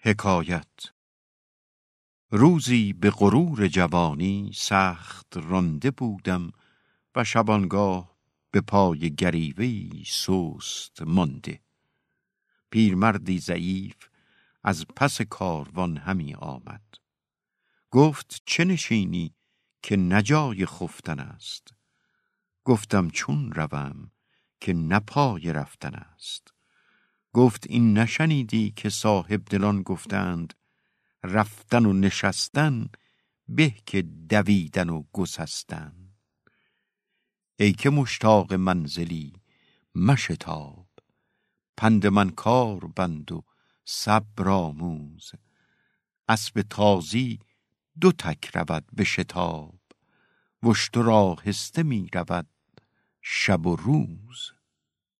حکایت. روزی به غرور جوانی سخت رانده بودم و شبانگاه به پای گریوی سست مانده. پیرمردی ضعیف از پس کاروان همی آمد. گفت چه نشینی که نجای خفتن است؟ گفتم چون روم که نپای رفتن است. گفت این نشنیدی که صاحب دلان گفتند رفتن و نشستن به که دویدن و گسستن. ای که مشتاق منزلی مشتاب پند من کار بند و صبر آموز اسب تازی دو تک رود به شتاب و اشتر آهسته می رود شب و روز.